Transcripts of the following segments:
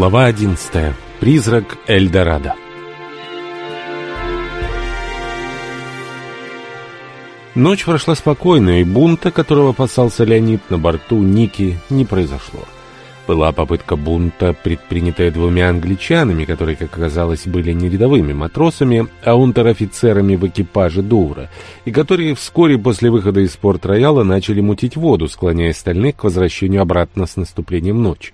Глава 11. Призрак Эльдорадо. Ночь прошла спокойно, и бунта, которого опасался Леонид, на борту Ники не произошло. Была попытка бунта, предпринятая двумя англичанами, которые, как оказалось, были не рядовыми матросами, а унтер-офицерами в экипаже Дувра, и которые вскоре после выхода из порт-рояла начали мутить воду, склоняя остальных к возвращению обратно с наступлением ночи.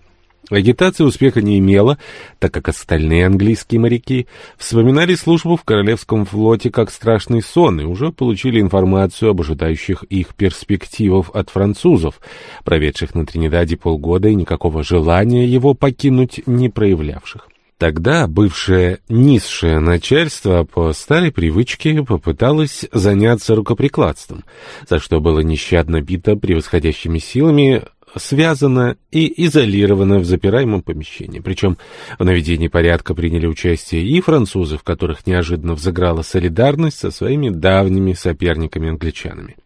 Агитация успеха не имела, так как остальные английские моряки вспоминали службу в Королевском флоте как страшный сон и уже получили информацию об ожидающих их перспективах от французов, проведших на Тринидаде полгода и никакого желания его покинуть не проявлявших. Тогда бывшее низшее начальство по старой привычке попыталось заняться рукоприкладством, за что было нещадно бито превосходящими силами связано и изолировано в запираемом помещении. Причем в наведении порядка приняли участие и французы, в которых неожиданно взыграла солидарность со своими давними соперниками-англичанами.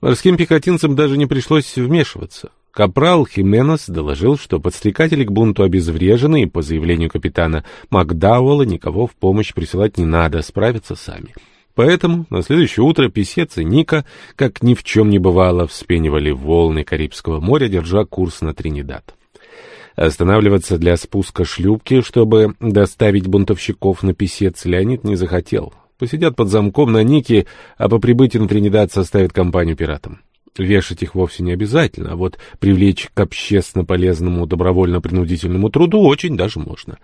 Морским пехотинцам даже не пришлось вмешиваться. Капрал Хименес доложил, что подстрекатели к бунту обезврежены, и по заявлению капитана Макдауэлла никого в помощь присылать не надо, справятся сами. Поэтому на следующее утро писец и Ника, как ни в чем не бывало, вспенивали волны Карибского моря, держа курс на Тринидад. Останавливаться для спуска шлюпки, чтобы доставить бунтовщиков на писец, Леонид не захотел. Посидят под замком на Нике, а по прибытии на Тринидад составят компанию пиратам. Вешать их вовсе не обязательно, а вот привлечь к общественно полезному добровольно-принудительному труду очень даже можно.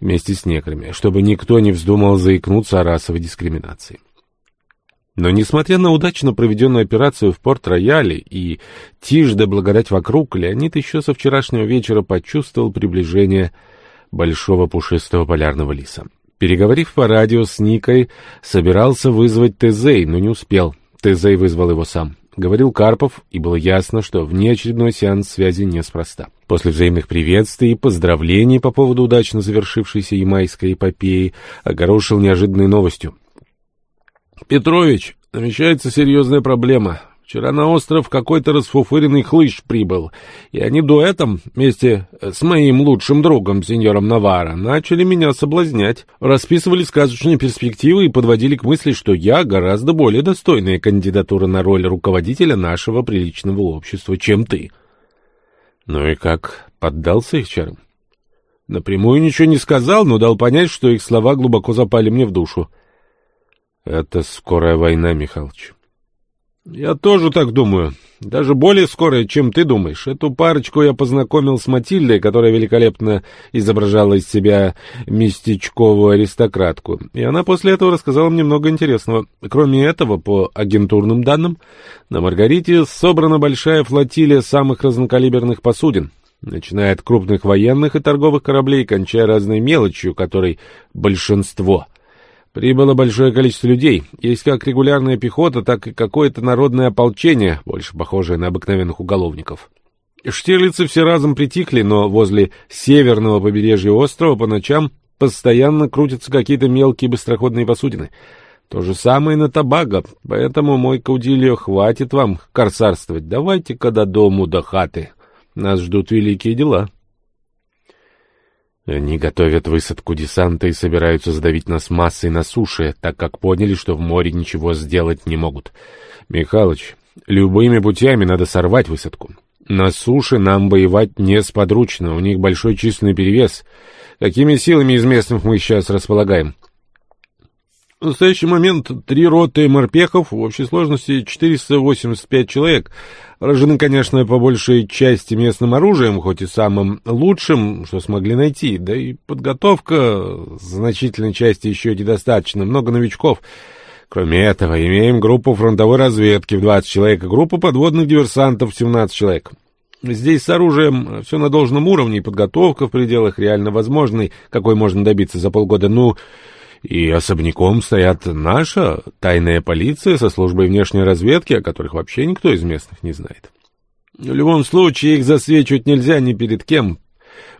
Вместе с некоторыми, чтобы никто не вздумал заикнуться о расовой дискриминации. Но, несмотря на удачно проведенную операцию в Порт-Рояле и тишь да благодать вокруг, Леонид еще со вчерашнего вечера почувствовал приближение большого пушистого полярного лиса. Переговорив по радио с Никой, собирался вызвать Тезей, но не успел. Тезей вызвал его сам. Говорил Карпов, и было ясно, что внеочередной сеанс связи неспроста. После взаимных приветствий и поздравлений по поводу удачно завершившейся ямайской эпопеи огорошил неожиданной новостью. Петрович, намечается серьезная проблема. Вчера на остров какой-то расфуфыренный хлыщ прибыл, и они дуэтом, вместе с моим лучшим другом, сеньором Навара, начали меня соблазнять, расписывали сказочные перспективы и подводили к мысли, что я гораздо более достойная кандидатура на роль руководителя нашего приличного общества, чем ты. Ну и как, поддался их чарам? Напрямую ничего не сказал, но дал понять, что их слова глубоко запали мне в душу. Это скорая война, Михалыч. Я тоже так думаю. Даже более скорая, чем ты думаешь. Эту парочку я познакомил с Матильдой, которая великолепно изображала из себя местечковую аристократку. И она после этого рассказала мне много интересного. Кроме этого, по агентурным данным, на Маргарите собрана большая флотилия самых разнокалиберных посудин начиная от крупных военных и торговых кораблей, кончая разной мелочью, которой большинство — Прибыло большое количество людей. Есть как регулярная пехота, так и какое-то народное ополчение, больше похожее на обыкновенных уголовников. Штирлицы все разом притихли, но возле северного побережья острова по ночам постоянно крутятся какие-то мелкие быстроходные посудины. То же самое на Табаго, поэтому, мой Каудильо, хватит вам корсарствовать. Давайте-ка до дому, до хаты. Нас ждут великие дела. Они готовят высадку десанта и собираются сдавить нас массой на суше, так как поняли, что в море ничего сделать не могут. Михалыч, любыми путями надо сорвать высадку. На суше нам воевать несподручно, у них большой численный перевес. Какими силами из местных мы сейчас располагаем? В настоящий момент три роты морпехов, в общей сложности 485 человек. Рожены, конечно, по большей части местным оружием, хоть и самым лучшим, что смогли найти. Да и подготовка значительной части еще недостаточно, много новичков. Кроме этого, имеем группу фронтовой разведки в 20 человек и группу подводных диверсантов в 17 человек. Здесь с оружием все на должном уровне, подготовка в пределах реально возможной, какой можно добиться за полгода. Ну, и особняком стоят наша тайная полиция со службой внешней разведки, о которых вообще никто из местных не знает. В любом случае их засвечивать нельзя ни перед кем,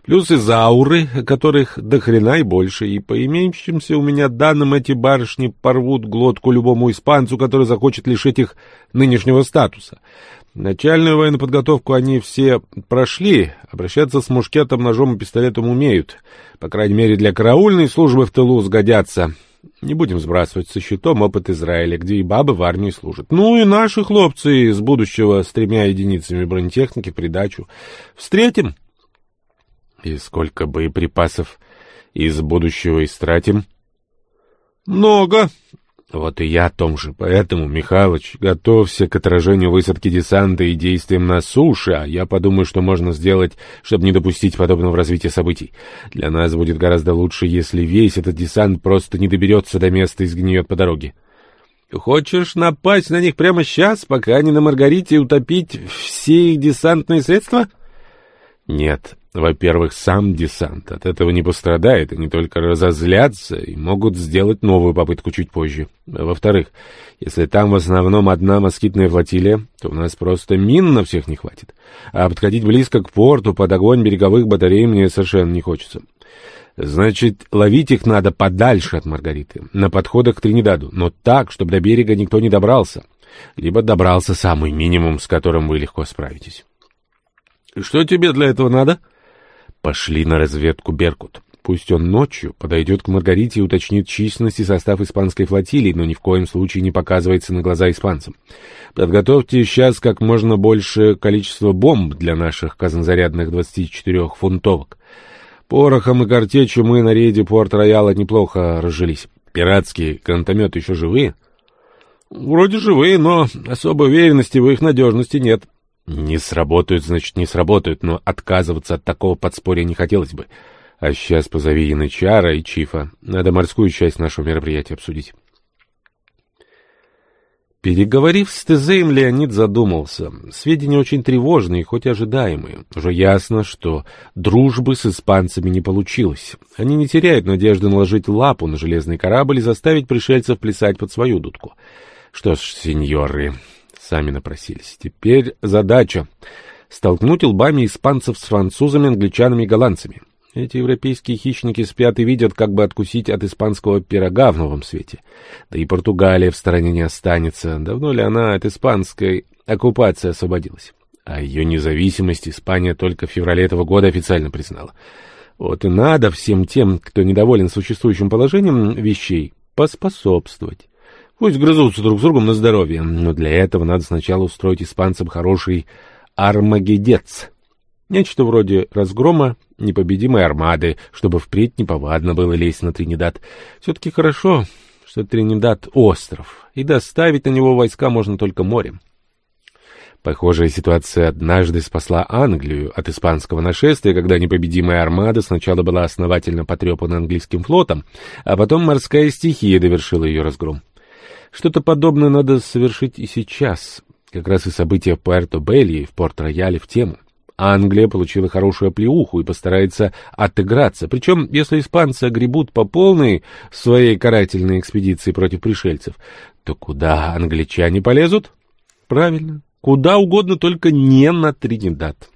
Плюс изауры, которых до хрена и больше, и по имеющимся у меня данным эти барышни порвут глотку любому испанцу, который захочет лишить их нынешнего статуса. Начальную военную подготовку они все прошли, обращаться с мушкетом, ножом и пистолетом умеют. По крайней мере, для караульной службы в тылу сгодятся. Не будем сбрасывать со счетом опыт Израиля, где и бабы в армии служат. Ну и наши хлопцы из будущего с тремя единицами бронетехники придачу. Встретим. И сколько боеприпасов из будущего истратим? Много. Вот и я о том же. Поэтому, Михалыч, готовься к отражению высадки десанта и действиям на суше, а я подумаю, что можно сделать, чтобы не допустить подобного развития событий. Для нас будет гораздо лучше, если весь этот десант просто не доберется до места и сгниет по дороге. Хочешь напасть на них прямо сейчас, пока они на Маргарите утопить все их десантные средства? Нет, во-первых, сам десант от этого не пострадает, они только разозлятся и могут сделать новую попытку чуть позже. Во-вторых, если там в основном одна москитная флотилия, то у нас просто мин на всех не хватит. А подходить близко к порту под огонь береговых батарей мне совершенно не хочется. Значит, ловить их надо подальше от Маргариты, на подходах к Тринидаду, но так, чтобы до берега никто не добрался. Либо добрался самый минимум, с которым вы легко справитесь. Что тебе для этого надо? — Пошли на разведку Беркут. Пусть он ночью подойдет к Маргарите и уточнит численность и состав испанской флотилии, но ни в коем случае не показывается на глаза испанцам. Подготовьте сейчас как можно больше количество бомб для наших казнозарядных 24-фунтовок. Порохом и картечью мы на рейде Порт-Рояла неплохо разжились. Пиратские гранатометы еще живые? Вроде живые, но особой уверенности в их надежности нет. Не сработают, значит, не сработают, но отказываться от такого подспорья не хотелось бы. А сейчас позови Янычара и Чифа. Надо морскую часть нашего мероприятия обсудить. Переговорив с Тезеем, Леонид задумался. Сведения очень тревожные, хоть ожидаемые. Уже ясно, что дружбы с испанцами не получилось. Они не теряют надежды наложить лапу на железный корабль и заставить пришельцев плясать под свою дудку. Что ж, сеньоры, Сами напросились. Теперь задача — столкнуть лбами испанцев с французами, англичанами и голландцами. Эти европейские хищники спят и видят, как бы откусить от испанского пирога в новом свете. Да и Португалия в стороне не останется. Давно ли она от испанской оккупации освободилась? А ее независимость Испания только в феврале этого года официально признала. Вот и надо всем тем, кто недоволен существующим положением вещей, поспособствовать. Пусть грызутся друг с другом на здоровье, но для этого надо сначала устроить испанцам хороший армагедец. Нечто вроде разгрома непобедимой армады, чтобы впредь неповадно было лезть на Тринидад. Все-таки хорошо, что Тринидад — остров, и доставить на него войска можно только морем. Похожая ситуация однажды спасла Англию от испанского нашествия, когда непобедимая армада сначала была основательно потрепана английским флотом, а потом морская стихия довершила ее разгром. Что-то подобное надо совершить и сейчас. Как раз и события в Пуэрто-Белли и в Порт-Рояле в тему. Англия получила хорошую оплеуху и постарается отыграться. Причем, если испанцы огребут по полной своей карательной экспедиции против пришельцев, то куда англичане полезут? Правильно, куда угодно, только не на Тринидад.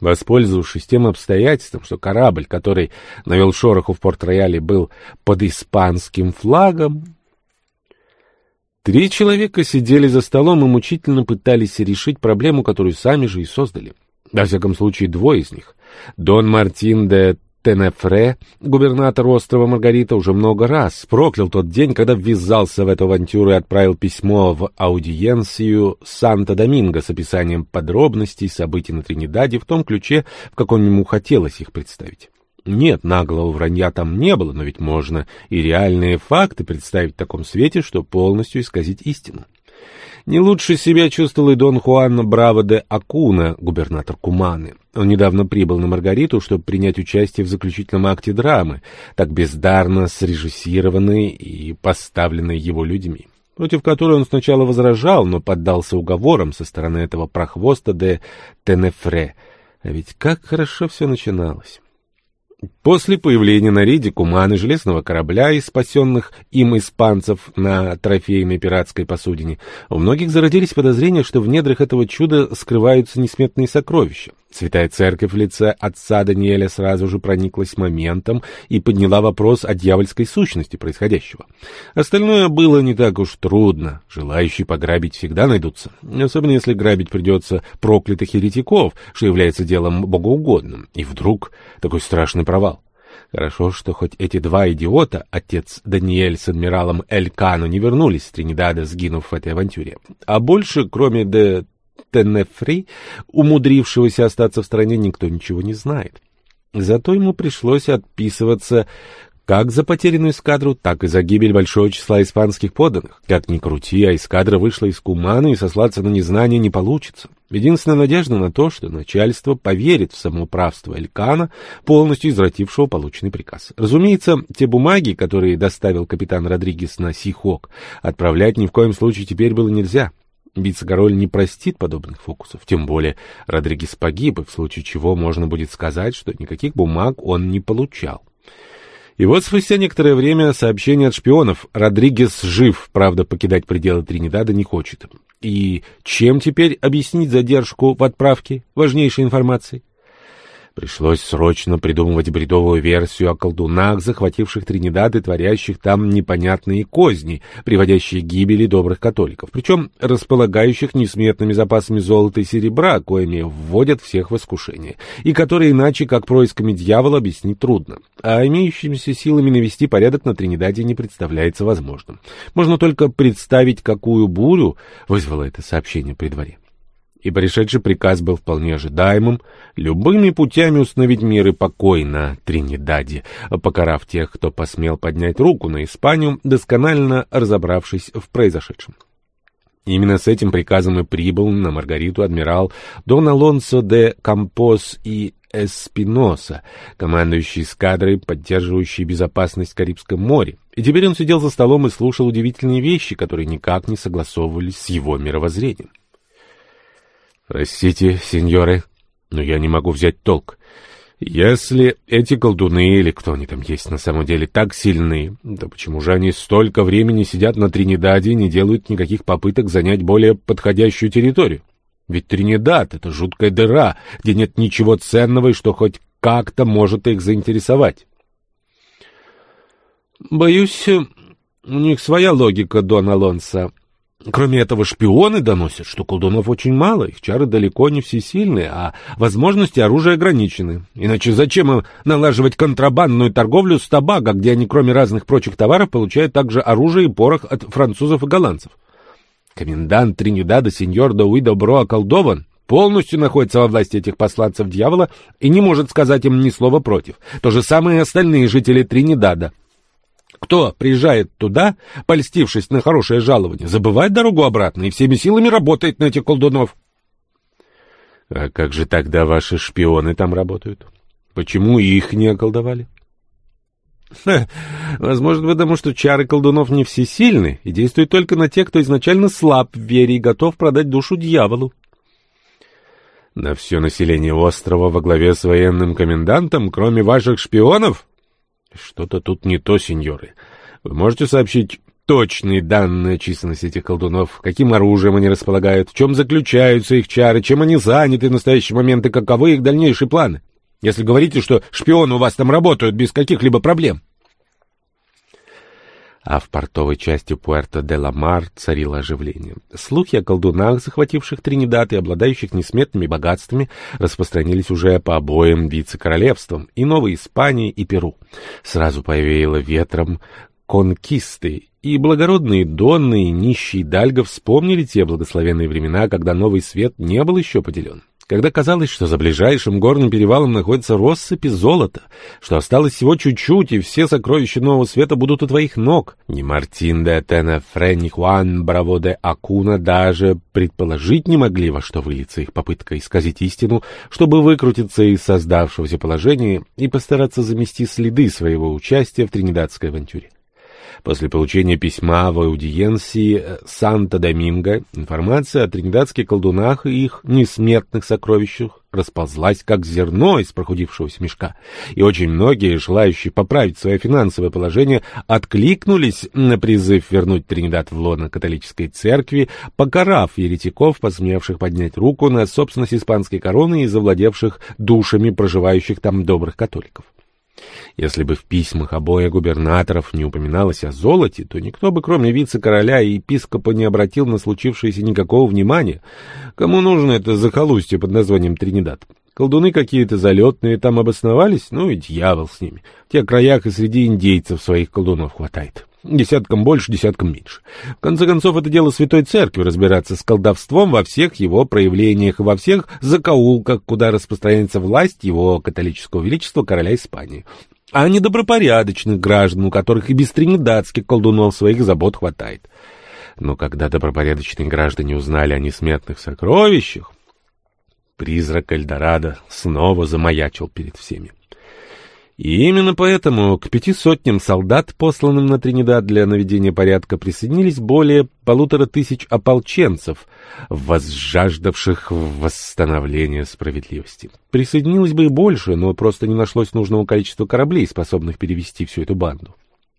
Воспользовавшись тем обстоятельством, что корабль, который навел шороху в Порт-Рояле, был под испанским флагом, Три человека сидели за столом и мучительно пытались решить проблему, которую сами же и создали. Во всяком случае, двое из них. Дон Мартин де Тенефре, губернатор острова Маргарита, уже много раз проклял тот день, когда ввязался в эту авантюру и отправил письмо в аудиенцию Санта-Доминго с описанием подробностей событий на Тринидаде в том ключе, в каком ему хотелось их представить. Нет, наглого вранья там не было, но ведь можно и реальные факты представить в таком свете, что полностью исказить истину. Не лучше себя чувствовал и Дон Хуан Браво де Акуна, губернатор Куманы. Он недавно прибыл на Маргариту, чтобы принять участие в заключительном акте драмы, так бездарно срежиссированной и поставленной его людьми, против которой он сначала возражал, но поддался уговорам со стороны этого прохвоста де Тенефре. А ведь как хорошо все начиналось. После появления на рейде Куманы железного корабля и спасенных им испанцев на трофейной пиратской посудине, у многих зародились подозрения, что в недрах этого чуда скрываются несметные сокровища. Святая церковь в лице отца Даниэля сразу же прониклась моментом и подняла вопрос о дьявольской сущности происходящего. Остальное было не так уж трудно. Желающие пограбить всегда найдутся. Особенно если грабить придется проклятых еретиков, что является делом богоугодным. И вдруг такой страшный провал. Хорошо, что хоть эти два идиота, отец Даниэль с адмиралом Элькану, не вернулись с Тринидада, сгинув в этой авантюре. А больше, кроме де Теннефри, умудрившегося остаться в стране, никто ничего не знает. Зато ему пришлось отписываться как за потерянную эскадру, так и за гибель большого числа испанских подданных. Как ни крути, а эскадра вышла из Кумана, и сослаться на незнание не получится. Единственная надежда на то, что начальство поверит в самоуправство Элькана, полностью извратившего полученный приказ. Разумеется, те бумаги, которые доставил капитан Родригес на Сихок, отправлять ни в коем случае теперь было нельзя. Вице-король не простит подобных фокусов, тем более Родригес погиб, и в случае чего можно будет сказать, что никаких бумаг он не получал. И вот спустя некоторое время сообщение от шпионов. Родригес жив, правда, покидать пределы Тринидада не хочет. И чем теперь объяснить задержку в отправке важнейшей информации? Пришлось срочно придумывать бредовую версию о колдунах, захвативших Тринидад и творящих там непонятные козни, приводящие к гибели добрых католиков, причем располагающих несметными запасами золота и серебра, коими вводят всех в искушение, и которые иначе, как происками дьявола, объяснить трудно. А имеющимися силами навести порядок на Тринидаде не представляется возможным. Можно только представить, какую бурю вызвало это сообщение при дворе и пришедший приказ был вполне ожидаемым, любыми путями установить мир и покой на Тринидаде, покарав тех, кто посмел поднять руку на Испанию, досконально разобравшись в произошедшем. Именно с этим приказом и прибыл на Маргариту адмирал Дон Алонсо де Кампос и Эспиноса, командующий эскадрой, поддерживающий безопасность в Карибском море. И теперь он сидел за столом и слушал удивительные вещи, которые никак не согласовывались с его мировоззрением. Простите, сеньоры, но я не могу взять толк. Если эти колдуны или кто они там есть на самом деле так сильны, то почему же они столько времени сидят на Тринидаде и не делают никаких попыток занять более подходящую территорию? Ведь Тринидад — это жуткая дыра, где нет ничего ценного и что хоть как-то может их заинтересовать. Боюсь, у них своя логика, Дон Алонсо. Кроме этого, шпионы доносят, что колдунов очень мало, их чары далеко не всесильные, а возможности оружия ограничены. Иначе зачем им налаживать контрабандную торговлю с табаго, где они, кроме разных прочих товаров, получают также оружие и порох от французов и голландцев? Комендант Тринидада, сеньор Дауи Добро околдован, полностью находится во власти этих посланцев дьявола и не может сказать им ни слова против. То же самое и остальные жители Тринидада. Кто приезжает туда, польстившись на хорошее жалование, забывает дорогу обратно и всеми силами работает на этих колдунов. А как же тогда ваши шпионы там работают? Почему их не околдовали? Ха, возможно, потому что чары колдунов не всесильны и действуют только на тех, кто изначально слаб в вере и готов продать душу дьяволу. На все население острова во главе с военным комендантом, кроме ваших шпионов? Что-то тут не то, сеньоры. Вы можете сообщить точные данные о численности этих колдунов, каким оружием они располагают, в чем заключаются их чары, чем они заняты в настоящий момент и каковы их дальнейшие планы? Если говорите, что шпионы у вас там работают без каких-либо проблем а в портовой части Пуэрто-де-Ла-Мар царило оживление. Слухи о колдунах, захвативших Тринидад и обладающих несметными богатствами, распространились уже по обоим вице-королевствам, и Новой Испании, и Перу. Сразу повеяло ветром конкисты, и благородные донны и нищие Дальго вспомнили те благословенные времена, когда Новый Свет не был еще поделен когда казалось, что за ближайшим горным перевалом находится россыпи золота, что осталось всего чуть-чуть, и все сокровища нового света будут у твоих ног. Ни Мартин де Тенефре, ни Хуан Браво де Акуна даже предположить не могли, во что выльется их попытка исказить истину, чтобы выкрутиться из создавшегося положения и постараться замести следы своего участия в тринидадской авантюре. После получения письма в аудиенции э, Санта-Доминго информация о тринидадских колдунах и их несмертных сокровищах расползлась, как зерно из прохудившегося мешка, и очень многие, желающие поправить свое финансовое положение, откликнулись на призыв вернуть Тринидад в лоно католической церкви, покарав еретиков, посмевших поднять руку на собственность испанской короны и завладевших душами проживающих там добрых католиков. Если бы в письмах обоих губернаторов не упоминалось о золоте, то никто бы, кроме вице-короля и епископа, не обратил на случившееся никакого внимания. Кому нужно это захолустье под названием Тринидад? Колдуны какие-то залетные там обосновались, ну и дьявол с ними. В тех краях и среди индейцев своих колдунов хватает. Десяткам больше, десяткам меньше. В конце концов, это дело Святой Церкви разбираться с колдовством во всех его проявлениях и во всех закоулках, куда распространяется власть его католического величества короля Испании а не добропорядочных граждан, у которых и без тринидадских колдунов своих забот хватает. Но когда добропорядочные граждане узнали о несметных сокровищах, призрак Эльдорадо снова замаячил перед всеми. И именно поэтому к пяти сотням солдат, посланным на Тринидад для наведения порядка, присоединились более полутора тысяч ополченцев, возжаждавших восстановления справедливости. Присоединилось бы и больше, но просто не нашлось нужного количества кораблей, способных перевести всю эту банду.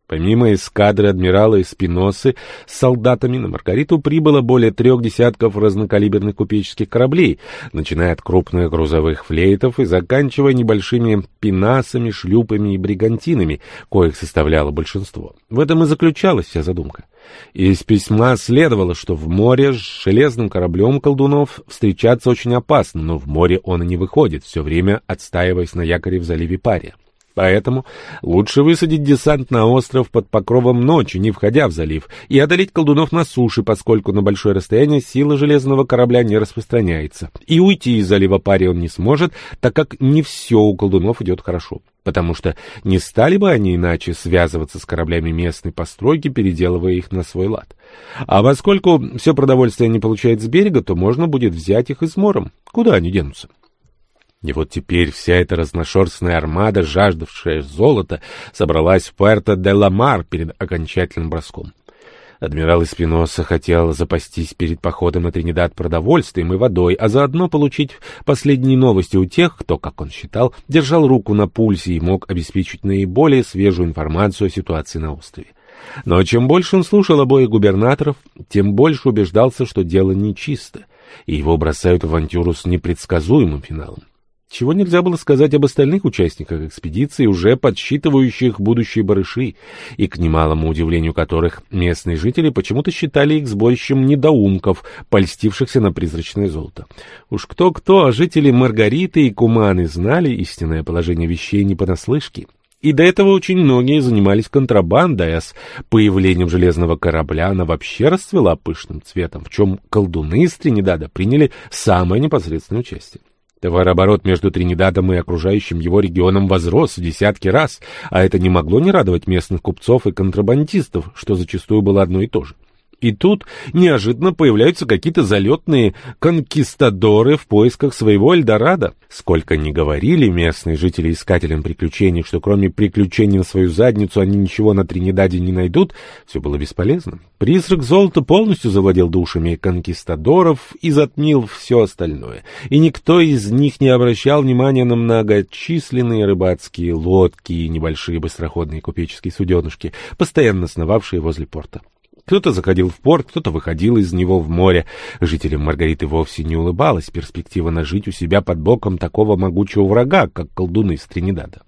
Помимо эскадры адмирала Эспиносы с солдатами на Маргариту прибыло более трех десятков разнокалиберных купеческих кораблей, начиная от крупных грузовых флейтов и заканчивая небольшими пинасами, шлюпами и бригантинами, коих составляло большинство. В этом и заключалась вся задумка. Из письма следовало, что в море с железным кораблем колдунов встречаться очень опасно, но в море он и не выходит, все время отстаиваясь на якоре в заливе Пария. Поэтому лучше высадить десант на остров под покровом ночи, не входя в залив, и одолеть колдунов на суше, поскольку на большое расстояние сила железного корабля не распространяется. И уйти из залива пари он не сможет, так как не все у колдунов идет хорошо. Потому что не стали бы они иначе связываться с кораблями местной постройки, переделывая их на свой лад. А поскольку все продовольствие не получает с берега, то можно будет взять их измором. Куда они денутся? И вот теперь вся эта разношерстная армада, жаждавшая золота, собралась в Пуэрто-де-Ла-Мар перед окончательным броском. Адмирал Испиноса хотел запастись перед походом на Тринидад продовольствием и водой, а заодно получить последние новости у тех, кто, как он считал, держал руку на пульсе и мог обеспечить наиболее свежую информацию о ситуации на острове. Но чем больше он слушал обоих губернаторов, тем больше убеждался, что дело нечисто, и его бросают в авантюру с непредсказуемым финалом. Чего нельзя было сказать об остальных участниках экспедиции, уже подсчитывающих будущие барыши, и к немалому удивлению которых местные жители почему-то считали их сборищем недоумков, польстившихся на призрачное золото. Уж кто-кто, а жители Маргариты и Куманы знали истинное положение вещей не понаслышке. И до этого очень многие занимались контрабандой, а с появлением железного корабля она вообще расцвела пышным цветом, в чем колдуны из Тринидада приняли самое непосредственное участие. Товарооборот между Тринидадом и окружающим его регионом возрос в десятки раз, а это не могло не радовать местных купцов и контрабандистов, что зачастую было одно и то же. И тут неожиданно появляются какие-то залетные конкистадоры в поисках своего Эльдорадо. Сколько ни говорили местные жители искателям приключений, что кроме приключений на свою задницу они ничего на Тринидаде не найдут, все было бесполезно. Призрак золота полностью завладел душами конкистадоров и затмил все остальное. И никто из них не обращал внимания на многочисленные рыбацкие лодки и небольшие быстроходные купеческие суденышки, постоянно сновавшие возле порта. Кто-то заходил в порт, кто-то выходил из него в море. Жителям Маргариты вовсе не улыбалась перспектива нажить у себя под боком такого могучего врага, как колдуны из Тринидада.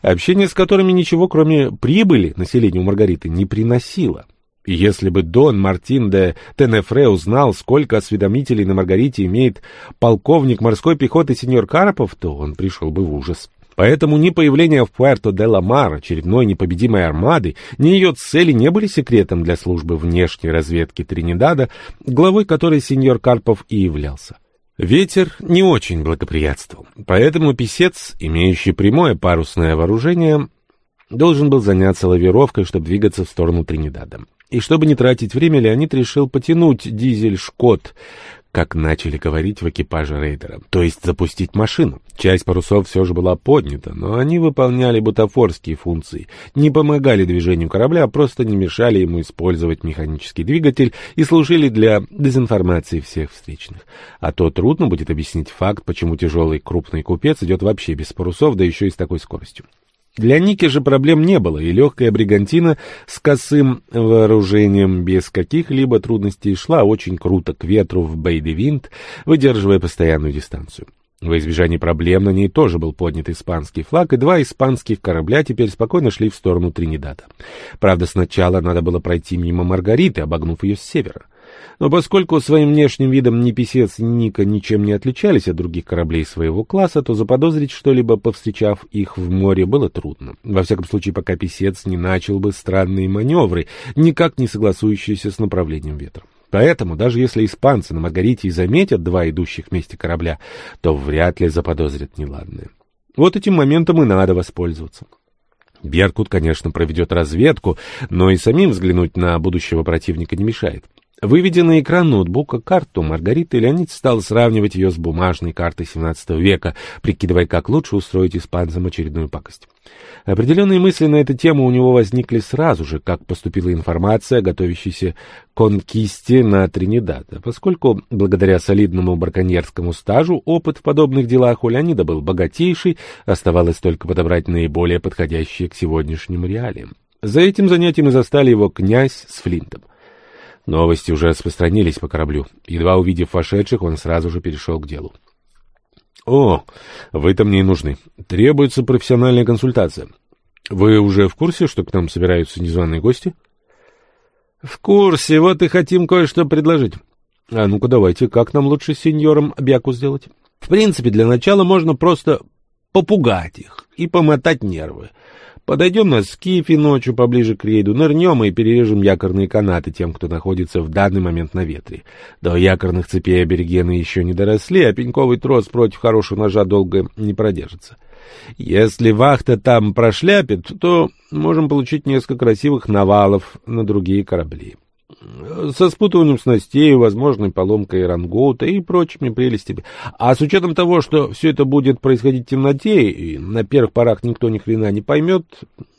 Общение с которыми ничего, кроме прибыли, населению Маргариты не приносило. И если бы Дон Мартин де Тенефре узнал, сколько осведомителей на Маргарите имеет полковник морской пехоты сеньор Карпов, то он пришел бы в ужас. Поэтому ни появление в Пуэрто-де-Ла-Мар очередной непобедимой армады, ни ее цели не были секретом для службы внешней разведки Тринидада, главой которой сеньор Карпов и являлся. Ветер не очень благоприятствовал, поэтому писец, имеющий прямое парусное вооружение, должен был заняться лавировкой, чтобы двигаться в сторону Тринидада. И чтобы не тратить время, Леонид решил потянуть дизель «Шкот», как начали говорить в экипаже рейдера, то есть запустить машину. Часть парусов все же была поднята, но они выполняли бутафорские функции, не помогали движению корабля, а просто не мешали ему использовать механический двигатель и служили для дезинформации всех встречных. А то трудно будет объяснить факт, почему тяжелый крупный купец идет вообще без парусов, да еще и с такой скоростью. Для Ники же проблем не было, и легкая бригантина с косым вооружением без каких-либо трудностей шла очень круто к ветру в Бейдевинт, выдерживая постоянную дистанцию. Во избежание проблем на ней тоже был поднят испанский флаг, и два испанских корабля теперь спокойно шли в сторону Тринидада. Правда, сначала надо было пройти мимо Маргариты, обогнув ее с севера. Но поскольку своим внешним видом ни Песец, ни Ника ничем не отличались от других кораблей своего класса, то заподозрить что-либо, повстречав их в море, было трудно. Во всяком случае, пока Песец не начал бы странные маневры, никак не согласующиеся с направлением ветра. Поэтому, даже если испанцы на Маргарите и заметят два идущих вместе корабля, то вряд ли заподозрят неладное. Вот этим моментом и надо воспользоваться. Беркут, конечно, проведет разведку, но и самим взглянуть на будущего противника не мешает. Выведя на экран ноутбука карту, Маргарита Леонид стал сравнивать ее с бумажной картой XVII века, прикидывая, как лучше устроить испанцам очередную пакость. Определенные мысли на эту тему у него возникли сразу же, как поступила информация о готовящейся конкисте на Тринидад, поскольку благодаря солидному браконьерскому стажу опыт в подобных делах у Леонида был богатейший, оставалось только подобрать наиболее подходящие к сегодняшним реалиям. За этим занятием и застали его князь с Флинтом. Новости уже распространились по кораблю. Едва увидев вошедших, он сразу же перешел к делу. «О, вы-то мне и нужны. Требуется профессиональная консультация. Вы уже в курсе, что к нам собираются незваные гости?» «В курсе. Вот и хотим кое-что предложить. А ну-ка давайте, как нам лучше с сеньором Бяку сделать? В принципе, для начала можно просто попугать их и помотать нервы. Подойдем на скифе ночью поближе к рейду, нырнем и перережем якорные канаты тем, кто находится в данный момент на ветре. До якорных цепей аберегены еще не доросли, а пеньковый трос против хорошего ножа долго не продержится. Если вахта там прошляпит, то можем получить несколько красивых навалов на другие корабли со спутыванием снастей, возможной поломкой рангоута и прочими прелестями. А с учетом того, что все это будет происходить в темноте, и на первых порах никто ни хрена не поймет,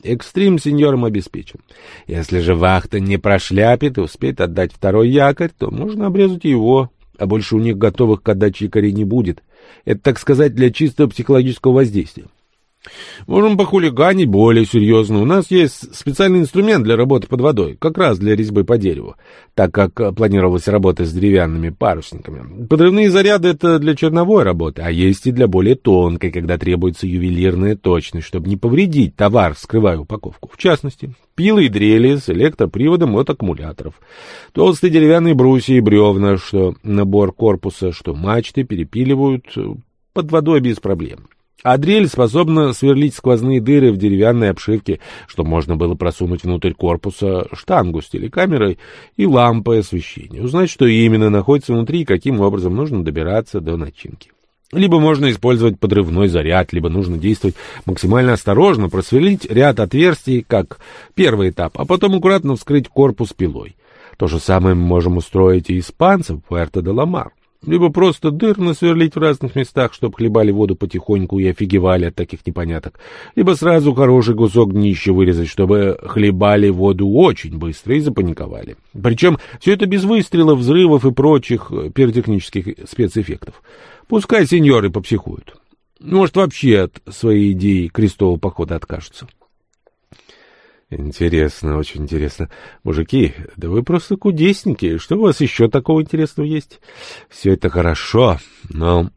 экстрим сеньорам обеспечен. Если же вахта не прошляпит и успеет отдать второй якорь, то можно обрезать его, а больше у них готовых к отдаче якорей не будет. Это, так сказать, для чистого психологического воздействия. Можем похулиганить более серьезно. У нас есть специальный инструмент для работы под водой, как раз для резьбы по дереву, так как э, планировалась работа с деревянными парусниками. Подрывные заряды — это для черновой работы, а есть и для более тонкой, когда требуется ювелирная точность, чтобы не повредить товар, скрывая упаковку. В частности, пилы и дрели с электроприводом от аккумуляторов, толстые деревянные брусья и бревна, что набор корпуса, что мачты перепиливают э, под водой без проблем. А дрель способна сверлить сквозные дыры в деревянной обшивке, чтобы можно было просунуть внутрь корпуса штангу с телекамерой и лампой освещения. Узнать, что именно находится внутри и каким образом нужно добираться до начинки. Либо можно использовать подрывной заряд, либо нужно действовать максимально осторожно, просверлить ряд отверстий, как первый этап, а потом аккуратно вскрыть корпус пилой. То же самое мы можем устроить и испанцам в Пуэрто-де-Ламар либо просто дыр насверлить в разных местах, чтобы хлебали воду потихоньку и офигевали от таких непоняток, либо сразу хороший кусок днища вырезать, чтобы хлебали воду очень быстро и запаниковали. Причем все это без выстрелов, взрывов и прочих пиротехнических спецэффектов. Пускай сеньоры попсихуют. Может, вообще от своей идеи крестового похода откажутся. Интересно, очень интересно. Мужики, да вы просто кудесники. Что у вас еще такого интересного есть? Все это хорошо, но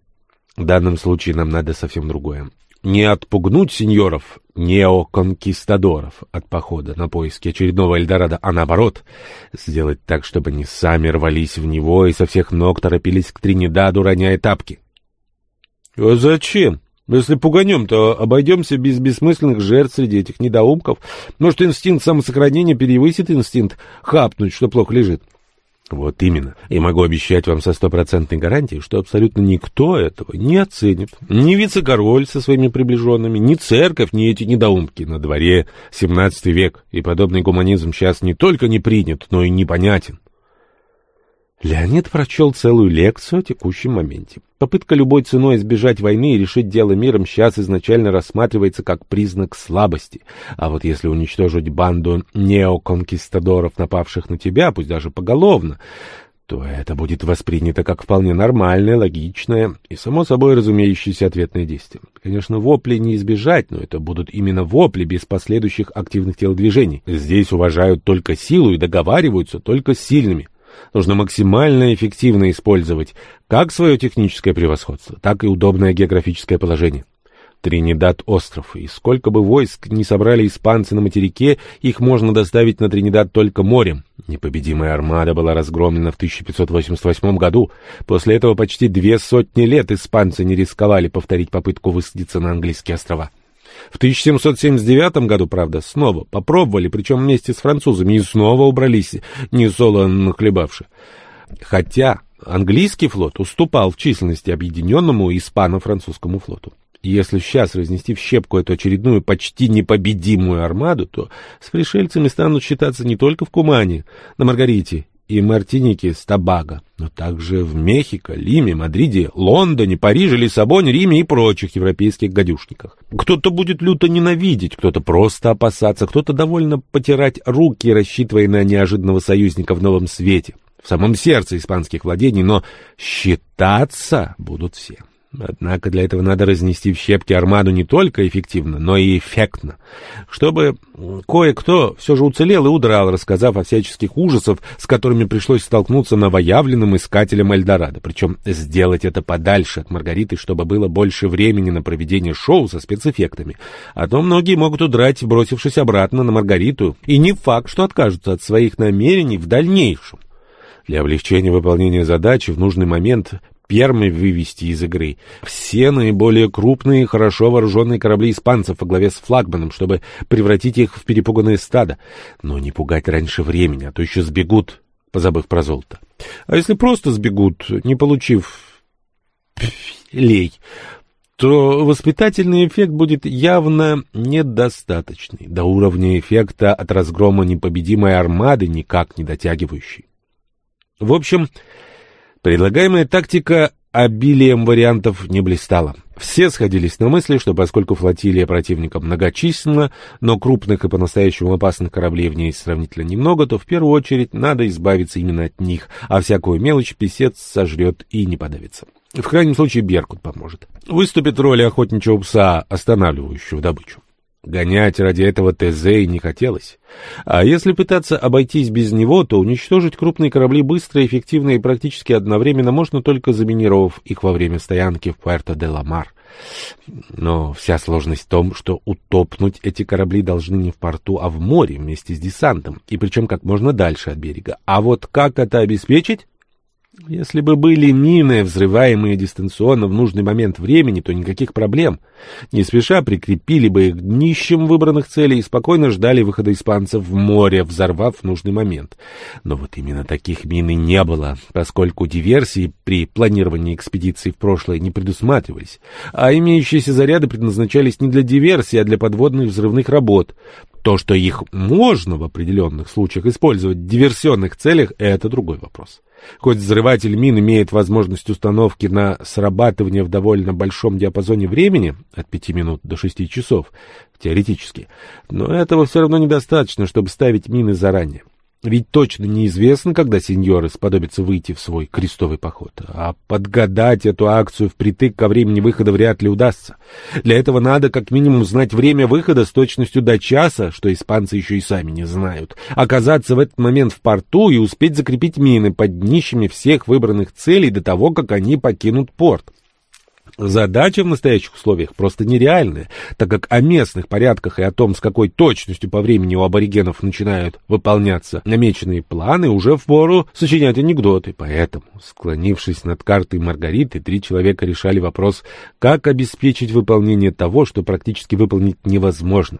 в данном случае нам надо совсем другое. Не отпугнуть сеньоров, неоконкистадоров от похода на поиски очередного Эльдорадо, а наоборот, сделать так, чтобы они сами рвались в него и со всех ног торопились к Тринидаду, роняя тапки. — А зачем? Если пуганем, то обойдемся без бессмысленных жертв среди этих недоумков. Может, инстинкт самосохранения перевысит инстинкт хапнуть, что плохо лежит. Вот именно. И могу обещать вам со стопроцентной гарантией, что абсолютно никто этого не оценит. Ни вице-король со своими приближенными, ни церковь, ни эти недоумки. На дворе 17 век, и подобный гуманизм сейчас не только не принят, но и непонятен. Леонид прочел целую лекцию о текущем моменте. Попытка любой ценой избежать войны и решить дело миром сейчас изначально рассматривается как признак слабости. А вот если уничтожить банду неоконкистадоров, напавших на тебя, пусть даже поголовно, то это будет воспринято как вполне нормальное, логичное и, само собой, разумеющееся ответное действие. Конечно, вопли не избежать, но это будут именно вопли без последующих активных телодвижений. Здесь уважают только силу и договариваются только с сильными нужно максимально эффективно использовать как свое техническое превосходство, так и удобное географическое положение. Тринидад — остров, и сколько бы войск не собрали испанцы на материке, их можно доставить на Тринидад только морем. Непобедимая армада была разгромлена в 1588 году. После этого почти две сотни лет испанцы не рисковали повторить попытку высадиться на английские острова. В 1779 году, правда, снова попробовали, причем вместе с французами, и снова убрались, не солоно хлебавши. Хотя английский флот уступал в численности объединенному испано-французскому флоту. Если сейчас разнести в щепку эту очередную почти непобедимую армаду, то с пришельцами станут считаться не только в Кумане, на Маргарите и Мартинике с Табаго, но также в Мехико, Лиме, Мадриде, Лондоне, Париже, Лиссабоне, Риме и прочих европейских гадюшниках. Кто-то будет люто ненавидеть, кто-то просто опасаться, кто-то довольно потирать руки, рассчитывая на неожиданного союзника в новом свете, в самом сердце испанских владений, но считаться будут все. Однако для этого надо разнести в щепки армаду не только эффективно, но и эффектно. Чтобы кое-кто все же уцелел и удрал, рассказав о всяческих ужасах, с которыми пришлось столкнуться новоявленным искателям Эльдорадо. Причем сделать это подальше от Маргариты, чтобы было больше времени на проведение шоу со спецэффектами. А то многие могут удрать, бросившись обратно на Маргариту. И не факт, что откажутся от своих намерений в дальнейшем. Для облегчения выполнения задачи в нужный момент первыми вывести из игры все наиболее крупные хорошо вооруженные корабли испанцев во главе с флагманом, чтобы превратить их в перепуганное стадо. Но не пугать раньше времени, а то еще сбегут, позабыв про золото. А если просто сбегут, не получив лей, то воспитательный эффект будет явно недостаточный, до уровня эффекта от разгрома непобедимой армады никак не дотягивающий. В общем, Предлагаемая тактика обилием вариантов не блистала. Все сходились на мысли, что поскольку флотилия противника многочисленна, но крупных и по-настоящему опасных кораблей в ней сравнительно немного, то в первую очередь надо избавиться именно от них, а всякую мелочь писец сожрет и не подавится. В крайнем случае Беркут поможет. Выступит роли охотничьего пса, останавливающего добычу. Гонять ради этого и не хотелось. А если пытаться обойтись без него, то уничтожить крупные корабли быстро, эффективно и практически одновременно можно только заминировав их во время стоянки в Пуэрто-де-Ла-Мар. Но вся сложность в том, что утопнуть эти корабли должны не в порту, а в море вместе с десантом, и причем как можно дальше от берега. А вот как это обеспечить? Если бы были мины, взрываемые дистанционно в нужный момент времени, то никаких проблем. Не спеша прикрепили бы их к днищам выбранных целей и спокойно ждали выхода испанцев в море, взорвав в нужный момент. Но вот именно таких мин и не было, поскольку диверсии при планировании экспедиции в прошлое не предусматривались, а имеющиеся заряды предназначались не для диверсии, а для подводных взрывных работ. То, что их можно в определенных случаях использовать в диверсионных целях, это другой вопрос. Хоть взрыватель мин имеет возможность установки на срабатывание в довольно большом диапазоне времени, от 5 минут до 6 часов, теоретически, но этого все равно недостаточно, чтобы ставить мины заранее. Ведь точно неизвестно, когда сеньоры сподобятся выйти в свой крестовый поход. А подгадать эту акцию впритык ко времени выхода вряд ли удастся. Для этого надо как минимум знать время выхода с точностью до часа, что испанцы еще и сами не знают. Оказаться в этот момент в порту и успеть закрепить мины под днищами всех выбранных целей до того, как они покинут порт. Задача в настоящих условиях просто нереальная, так как о местных порядках и о том, с какой точностью по времени у аборигенов начинают выполняться намеченные планы, уже впору сочинять анекдоты. Поэтому, склонившись над картой Маргариты, три человека решали вопрос, как обеспечить выполнение того, что практически выполнить невозможно.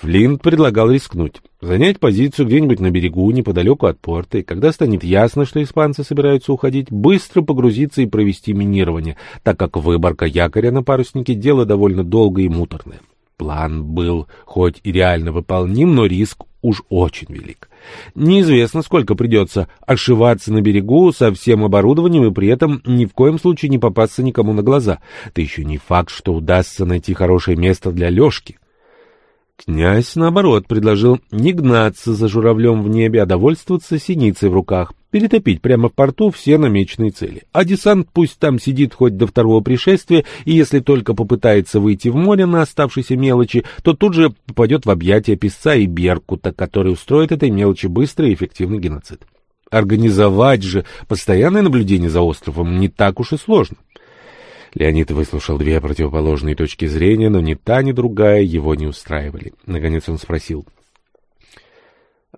Флинт предлагал рискнуть, занять позицию где-нибудь на берегу, неподалеку от порта, и когда станет ясно, что испанцы собираются уходить, быстро погрузиться и провести минирование, так как выборка якоря на паруснике — дело довольно долгое и муторное. План был хоть и реально выполним, но риск уж очень велик. Неизвестно, сколько придется ошиваться на берегу со всем оборудованием и при этом ни в коем случае не попасться никому на глаза. Да еще не факт, что удастся найти хорошее место для лёжки. Князь, наоборот, предложил не гнаться за журавлем в небе, а довольствоваться синицей в руках, перетопить прямо в порту все намеченные цели. А десант пусть там сидит хоть до второго пришествия, и если только попытается выйти в море на оставшиеся мелочи, то тут же попадет в объятия песца и беркута, который устроит этой мелочи быстрый и эффективный геноцид. Организовать же постоянное наблюдение за островом не так уж и сложно. Леонид выслушал две противоположные точки зрения, но ни та, ни другая его не устраивали. Наконец он спросил.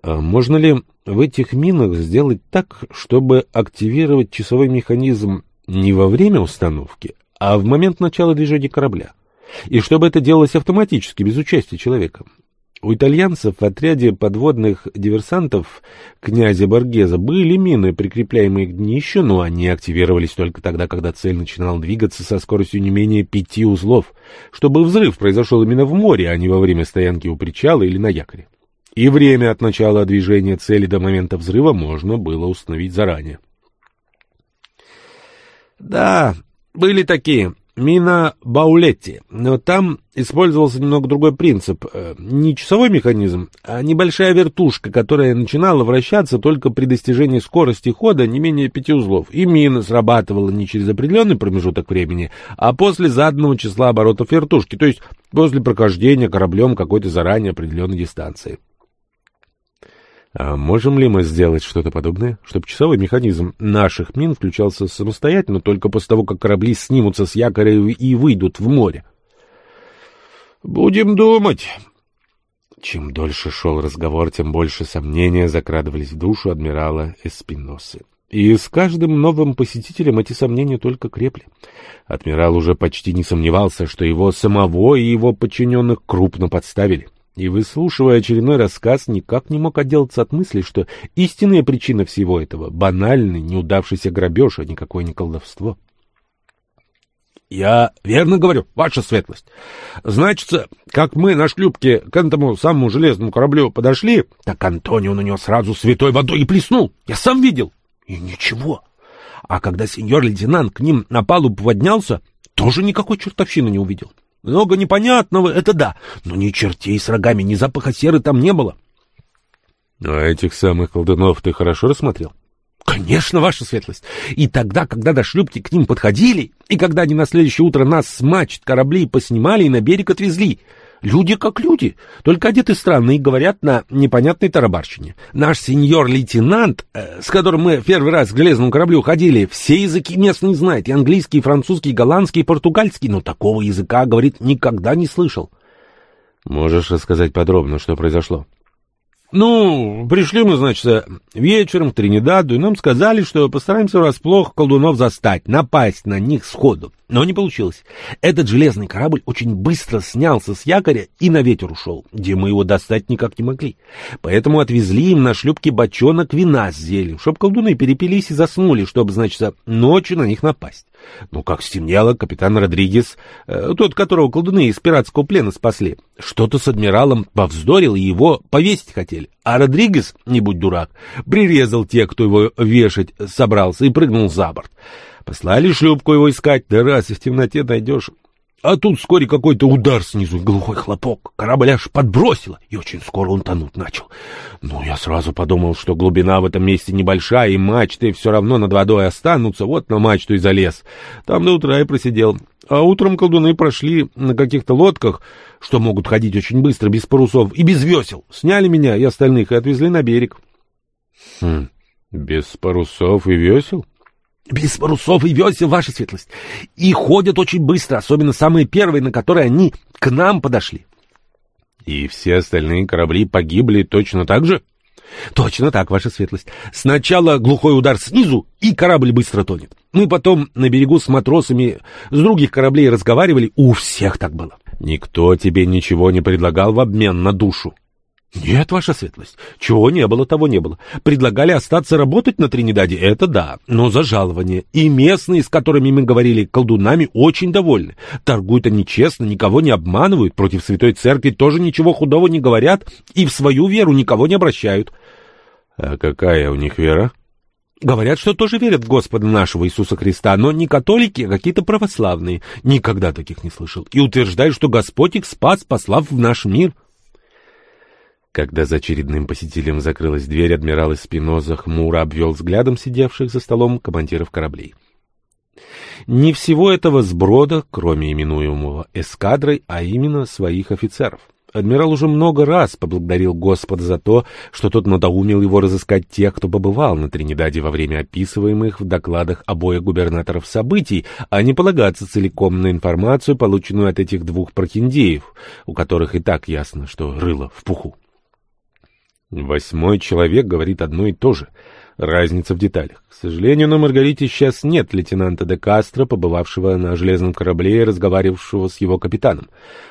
«А можно ли в этих минах сделать так, чтобы активировать часовой механизм не во время установки, а в момент начала движения корабля? И чтобы это делалось автоматически, без участия человека? У итальянцев в отряде подводных диверсантов князя Боргеза были мины, прикрепляемые к днищу, но они активировались только тогда, когда цель начинала двигаться со скоростью не менее пяти узлов, чтобы взрыв произошел именно в море, а не во время стоянки у причала или на якоре. И время от начала движения цели до момента взрыва можно было установить заранее. Да, были такие. Мина Баулетти, но там использовался немного другой принцип. Э, не часовой механизм, а небольшая вертушка, которая начинала вращаться только при достижении скорости хода не менее пяти узлов. И мина срабатывала не через определенный промежуток времени, а после заданного числа оборотов вертушки, то есть после прохождения кораблем какой-то заранее определенной дистанции. А можем ли мы сделать что-то подобное, чтобы часовой механизм наших мин включался самостоятельно только после того, как корабли снимутся с якоря и выйдут в море? Будем думать. Чем дольше шел разговор, тем больше сомнения закрадывались в душу адмирала Эспиносы. И с каждым новым посетителем эти сомнения только крепли. Адмирал уже почти не сомневался, что его самого и его подчиненных крупно подставили и, выслушивая очередной рассказ, никак не мог отделаться от мысли, что истинная причина всего этого — банальный, неудавшийся грабеж, а никакое не колдовство. — Я верно говорю, ваша светлость. Значит, как мы на шлюпке к этому самому железному кораблю подошли, так Антонио на него сразу святой водой и плеснул. Я сам видел. И ничего. А когда сеньор-лейтенант к ним на палубу поднялся, тоже никакой чертовщины не увидел. — много непонятного, это да, но ни чертей с рогами, ни запаха серы там не было. — А этих самых колдунов ты хорошо рассмотрел? — Конечно, ваша светлость. И тогда, когда до шлюпки к ним подходили, и когда они на следующее утро нас с мачт кораблей поснимали и на берег отвезли, Люди как люди, только одеты странно и говорят на непонятной тарабарщине. Наш сеньор-лейтенант, э, с которым мы первый раз к железному кораблю ходили, все языки местные знает, и английский, и французский, и голландский, и португальский, но такого языка, говорит, никогда не слышал. Можешь рассказать подробно, что произошло? Ну, пришли мы, значит, вечером в Тринидаду, и нам сказали, что постараемся врасплох колдунов застать, напасть на них сходу. Но не получилось. Этот железный корабль очень быстро снялся с якоря и на ветер ушел, где мы его достать никак не могли. Поэтому отвезли им на шлюпке бочонок вина с зельем, чтоб колдуны перепились и заснули, чтобы, значит, ночью на них напасть. Ну, как стемнело, капитан Родригес, э, тот, которого колдуны из пиратского плена спасли, что-то с адмиралом повздорил и его повесить хотели. А Родригес, не будь дурак, прирезал тех, кто его вешать собрался, и прыгнул за борт. Послали шлюпку его искать, да раз и в темноте найдешь. А тут вскоре какой-то удар снизу, глухой хлопок. Корабль аж подбросило, и очень скоро он тонуть начал. Ну, я сразу подумал, что глубина в этом месте небольшая, и мачты все равно над водой останутся. Вот на мачту и залез. Там до утра и просидел. А утром колдуны прошли на каких-то лодках, что могут ходить очень быстро, без парусов и без весел. Сняли меня и остальных и отвезли на берег. Хм, без парусов и весел? Без парусов и весел, ваша светлость. И ходят очень быстро, особенно самые первые, на которые они к нам подошли. И все остальные корабли погибли точно так же? Точно так, ваша светлость. Сначала глухой удар снизу, и корабль быстро тонет. Мы потом на берегу с матросами с других кораблей разговаривали, у всех так было. Никто тебе ничего не предлагал в обмен на душу? Нет, ваша светлость, чего не было, того не было. Предлагали остаться работать на Тринидаде, это да, но за жалование. И местные, с которыми мы говорили, колдунами, очень довольны. Торгуют они честно, никого не обманывают, против Святой Церкви тоже ничего худого не говорят и в свою веру никого не обращают. А какая у них вера? Говорят, что тоже верят в Господа нашего Иисуса Христа, но не католики, а какие-то православные. Никогда таких не слышал. И утверждают, что Господь их спас, послав в наш мир. Когда за очередным посетителем закрылась дверь, адмирал Эспиноза хмуро обвел взглядом сидевших за столом командиров кораблей. Не всего этого сброда, кроме именуемого эскадрой, а именно своих офицеров. Адмирал уже много раз поблагодарил Господа за то, что тот надоумил его разыскать тех, кто побывал на Тринидаде во время описываемых в докладах обоих губернаторов событий, а не полагаться целиком на информацию, полученную от этих двух прохиндеев, у которых и так ясно, что рыло в пуху. Восьмой человек говорит одно и то же — Разница в деталях. К сожалению, на Маргарите сейчас нет лейтенанта де Кастро, побывавшего на железном корабле и разговаривавшего с его капитаном.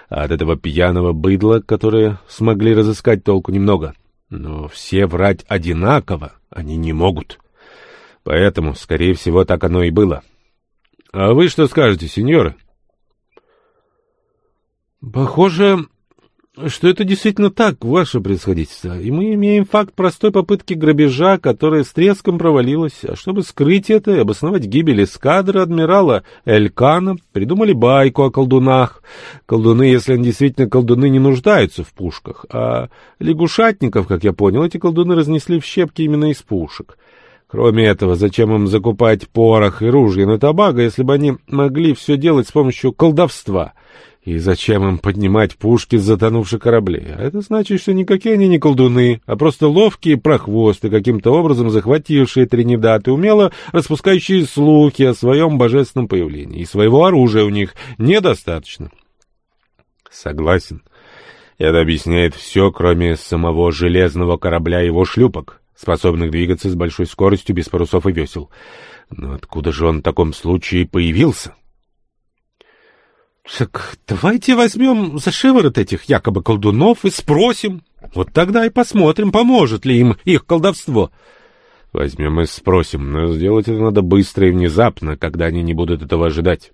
А от этого пьяного быдла, которое смогли разыскать толку немного. Но все врать одинаково они не могут. Поэтому, скорее всего, так оно и было. А вы что скажете, сеньоры? Похоже, что это действительно так, ваше происходительство, и мы имеем факт простой попытки грабежа, которая с треском провалилась, а чтобы скрыть это и обосновать гибель эскадры адмирала Элькана, придумали байку о колдунах. Колдуны, если они действительно колдуны, не нуждаются в пушках, а лягушатников, как я понял, эти колдуны разнесли в щепки именно из пушек. Кроме этого, зачем им закупать порох и ружья на табаго, если бы они могли все делать с помощью колдовства — и зачем им поднимать пушки с затонувших кораблей? А это значит, что никакие они не колдуны, а просто ловкие прохвосты, каким-то образом захватившие Тринидад и умело распускающие слухи о своем божественном появлении. И своего оружия у них недостаточно. Согласен. Это объясняет все, кроме самого железного корабля и его шлюпок, способных двигаться с большой скоростью без парусов и весел. Но откуда же он в таком случае появился? — так давайте возьмем за шиворот этих якобы колдунов и спросим. Вот тогда и посмотрим, поможет ли им их колдовство. Возьмем и спросим, но сделать это надо быстро и внезапно, когда они не будут этого ожидать.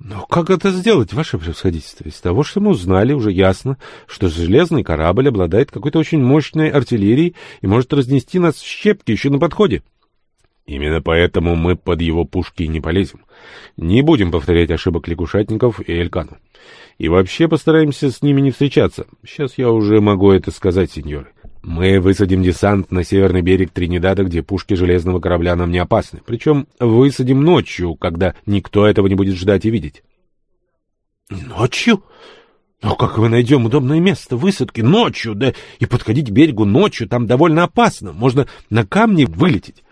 Но как это сделать, ваше превосходительство? Из того, что мы узнали, уже ясно, что железный корабль обладает какой-то очень мощной артиллерией и может разнести нас в щепки еще на подходе. Именно поэтому мы под его пушки не полезем. Не будем повторять ошибок лягушатников и Элькану. И вообще постараемся с ними не встречаться. Сейчас я уже могу это сказать, сеньоры. Мы высадим десант на северный берег Тринидада, где пушки железного корабля нам не опасны. Причем высадим ночью, когда никто этого не будет ждать и видеть. Ночью? Но как мы найдем удобное место высадки ночью, да и подходить к берегу ночью там довольно опасно. Можно на камни вылететь.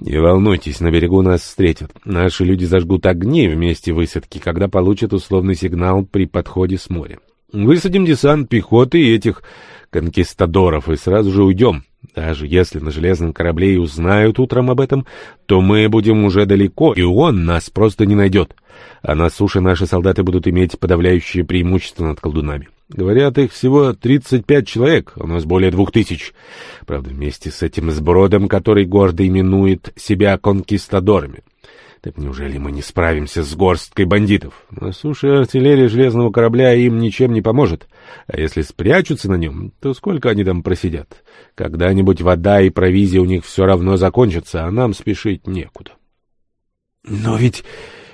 Не волнуйтесь, на берегу нас встретят. Наши люди зажгут огни в месте высадки, когда получат условный сигнал при подходе с моря. Высадим десант пехоты и этих конкистадоров и сразу же уйдем. Даже если на железном корабле и узнают утром об этом, то мы будем уже далеко, и он нас просто не найдет. А на суше наши солдаты будут иметь подавляющее преимущество над колдунами. Говорят, их всего 35 человек, а у нас более двух тысяч. Правда, вместе с этим сбродом, который гордо именует себя конкистадорами. Так неужели мы не справимся с горсткой бандитов? На суше артиллерия железного корабля им ничем не поможет. А если спрячутся на нем, то сколько они там просидят? Когда-нибудь вода и провизия у них все равно закончатся, а нам спешить некуда. Но ведь